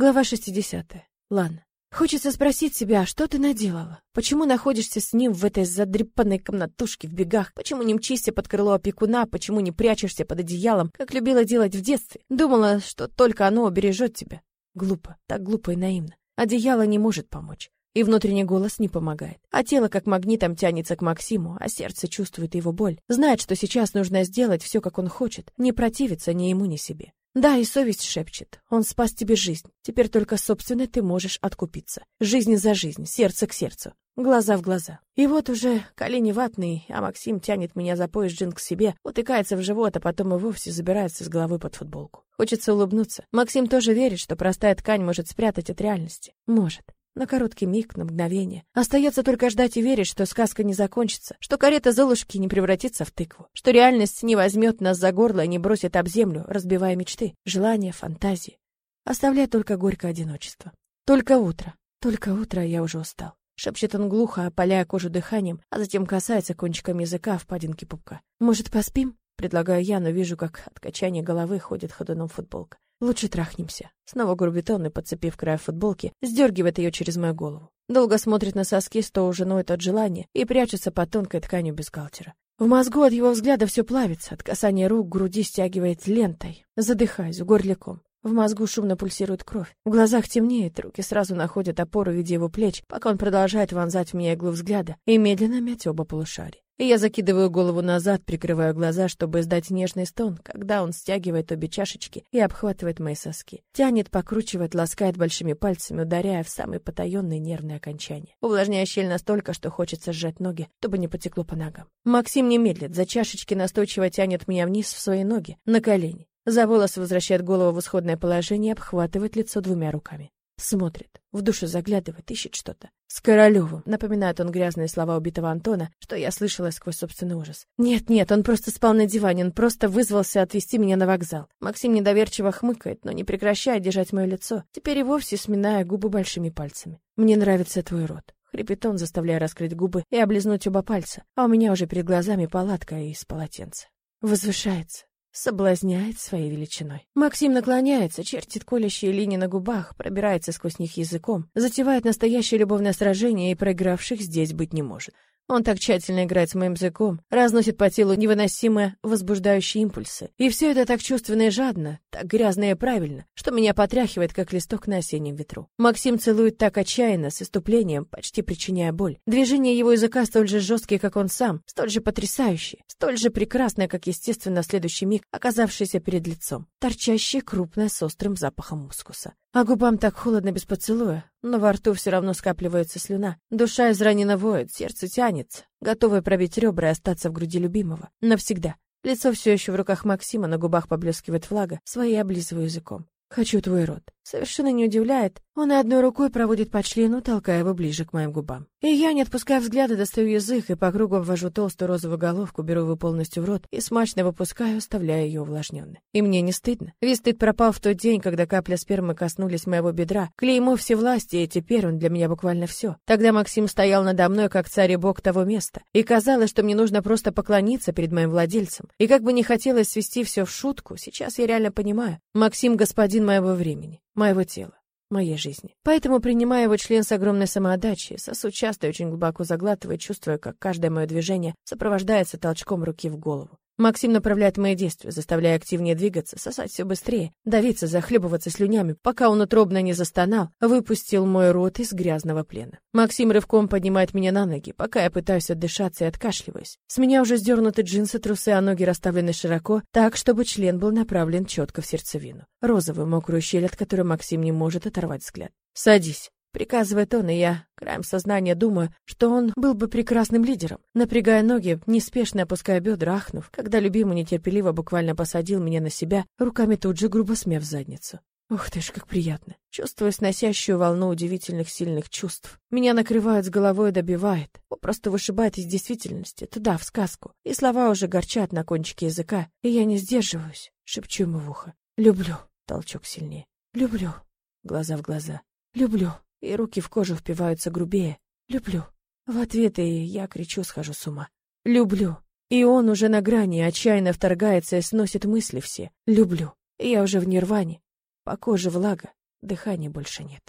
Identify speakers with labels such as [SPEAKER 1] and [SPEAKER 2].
[SPEAKER 1] Глава 60. Лана. Хочется спросить себя, что ты наделала? Почему находишься с ним в этой задрипанной комнатушке в бегах? Почему не мчишься под крыло опекуна? Почему не прячешься под одеялом, как любила делать в детстве? Думала, что только оно убережет тебя. Глупо, так глупо и наивно. Одеяло не может помочь. И внутренний голос не помогает. А тело как магнитом тянется к Максиму, а сердце чувствует его боль. Знает, что сейчас нужно сделать все, как он хочет. Не противиться ни ему, ни себе. Да, и совесть шепчет. Он спас тебе жизнь. Теперь только собственной ты можешь откупиться. Жизнь за жизнь, сердце к сердцу, глаза в глаза. И вот уже колени ватные, а Максим тянет меня за пояс джин к себе, утыкается в живот, а потом и вовсе забирается с головы под футболку. Хочется улыбнуться. Максим тоже верит, что простая ткань может спрятать от реальности. Может. На короткий миг, на мгновение. Остается только ждать и верить, что сказка не закончится, что карета Золушки не превратится в тыкву, что реальность не возьмет нас за горло и не бросит об землю, разбивая мечты, желания, фантазии. Оставляя только горькое одиночество. Только утро. Только утро, я уже устал. Шепчет он глухо, опаляя кожу дыханием, а затем касается кончиком языка в падинке пупка. «Может, поспим?» Предлагаю я, но вижу, как от качания головы ходит ходуном футболка. Лучше трахнемся. Снова грубитон и, подцепив край футболки, сдергивает ее через мою голову. Долго смотрит на соски, что уже ноет от желания, и прячется под тонкой тканью бюстгальтера. В мозгу от его взгляда все плавится, от касания рук груди стягивает лентой. Задыхаюсь, горляком. В мозгу шумно пульсирует кровь. В глазах темнеет, руки сразу находят опору в виде его плеч, пока он продолжает вонзать в меня иглу взгляда и медленно мять оба полушария. И я закидываю голову назад, прикрываю глаза, чтобы издать нежный стон, когда он стягивает обе чашечки и обхватывает мои соски. Тянет, покручивает, ласкает большими пальцами, ударяя в самые потаенные нервные окончания. Увлажняя щель настолько, что хочется сжать ноги, чтобы не потекло по ногам. Максим не медлит, за чашечки настойчиво тянет меня вниз в свои ноги, на колени. За волосы возвращает голову в исходное положение и обхватывает лицо двумя руками. Смотрит, в душу заглядывает, ищет что-то. «С Королевым», — напоминает он грязные слова убитого Антона, что я слышала сквозь собственный ужас. «Нет-нет, он просто спал на диване, он просто вызвался отвезти меня на вокзал». Максим недоверчиво хмыкает, но не прекращает держать мое лицо, теперь и вовсе сминая губы большими пальцами. «Мне нравится твой рот». Хрипит он, заставляя раскрыть губы и облизнуть оба пальца, а у меня уже перед глазами палатка из полотенца. Возвышается, соблазняет своей величиной. Максим наклоняется, чертит колющие линии на губах, пробирается сквозь них языком, затевает настоящее любовное сражение и проигравших здесь быть не может. Он так тщательно играет с моим языком, разносит по телу невыносимые возбуждающие импульсы. И все это так чувственно и жадно, так грязно и правильно, что меня потряхивает, как листок на осеннем ветру. Максим целует так отчаянно, с иступлением, почти причиняя боль. Движения его языка столь же жесткие, как он сам, столь же потрясающие, столь же прекрасные, как, естественно, следующий миг оказавшиеся перед лицом. Торчащие крупное с острым запахом мускуса. А губам так холодно без поцелуя, но во рту все равно скапливается слюна. Душа изранена воет, сердце тянется, готовое пробить ребра и остаться в груди любимого. Навсегда. Лицо все еще в руках Максима, на губах поблескивает влага, свои облизываю языком. «Хочу твой рот». Совершенно не удивляет, он одной рукой проводит по члену, толкая его ближе к моим губам. И я, не отпуская взгляда, достаю язык и по кругу обвожу толстую розовую головку, беру его полностью в рот и смачно выпускаю, оставляя ее увлажненной. И мне не стыдно. Весь стыд пропал в тот день, когда капля спермы коснулись моего бедра. Клеймо всевласти, и теперь он для меня буквально все. Тогда Максим стоял надо мной, как царь и бог того места. И казалось, что мне нужно просто поклониться перед моим владельцем. И как бы не хотелось свести все в шутку, сейчас я реально понимаю. Максим господин моего времени, моего тела моей жизни. Поэтому, принимая его член с огромной самоотдачей, сосуд часто очень глубоко заглатывая, чувствуя, как каждое мое движение сопровождается толчком руки в голову. Максим направляет мои действия, заставляя активнее двигаться, сосать все быстрее, давиться, захлебываться слюнями, пока он утробно не застонал, выпустил мой рот из грязного плена. Максим рывком поднимает меня на ноги, пока я пытаюсь отдышаться и откашливаюсь. С меня уже сдернуты джинсы, трусы, а ноги расставлены широко, так, чтобы член был направлен четко в сердцевину. Розовую мокрую щель, от которой Максим не может оторвать взгляд. «Садись». Приказывает он, и я, краем сознания, думаю, что он был бы прекрасным лидером. Напрягая ноги, неспешно опуская бедра, ахнув, когда любимый нетерпеливо буквально посадил меня на себя, руками тут же грубо смев задницу. Ух ты ж, как приятно. Чувствую сносящую волну удивительных сильных чувств. Меня накрывает с головой и добивает. Попросту вышибает из действительности, туда, в сказку. И слова уже горчат на кончике языка. И я не сдерживаюсь. Шепчу ему в ухо. Люблю. Толчок сильнее. Люблю. Глаза в глаза. Люблю и руки в кожу впиваются грубее. Люблю. В ответ и я кричу, схожу с ума. Люблю. И он уже на грани, отчаянно вторгается и сносит мысли все. Люблю. Я уже в нирване. По коже влага. Дыхания больше нет.